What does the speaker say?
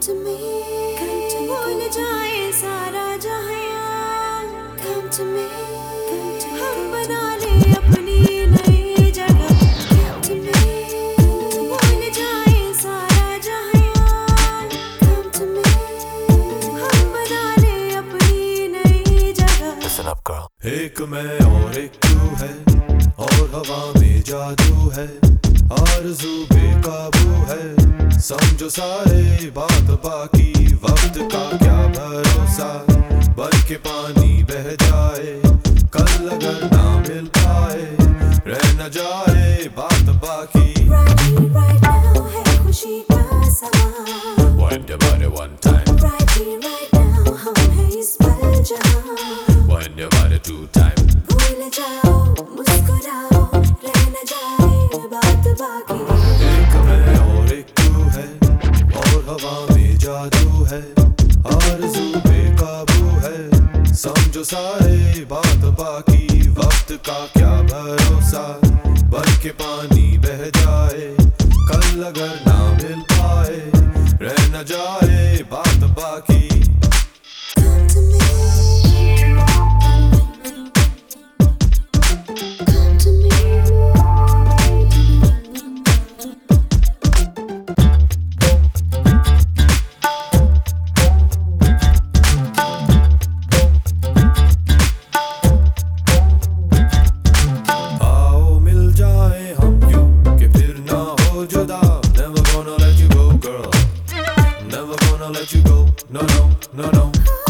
to me, come to me, भूल जाए सारा जहाँ। Come to me, come to me, हम बना ले अपनी नई जगह come to me, भूल जाए सारा जहाँ। Come to me, हम बना ले अपनी नई जगह। Listen up, girl. एक मैं और एक तू है और हवा में जादू है आरज़ू बेकाबू है। समझो सारे बात बाकी वक्त का क्या भरोसा? बन के पानी बह जाए कल अगर ना मिल पाए रह न जाए बात बाकी। Right here right now है खुशी का समा Wind your body one time, right here right now हम हैं इस पल जहाँ wind your body two time. भूल जाओ मुस्कुराओ रह न जाए बात बाकी। हवा में जादू है, आरज़ू बेकाबू है। समझो सारे बात बाकी, वक्त का क्या भरोसा? बन के पानी बह जाए, कल अगर ना मिल पाए, रह न जाए। Never gonna let you go girl. Never gonna let you go. No no no no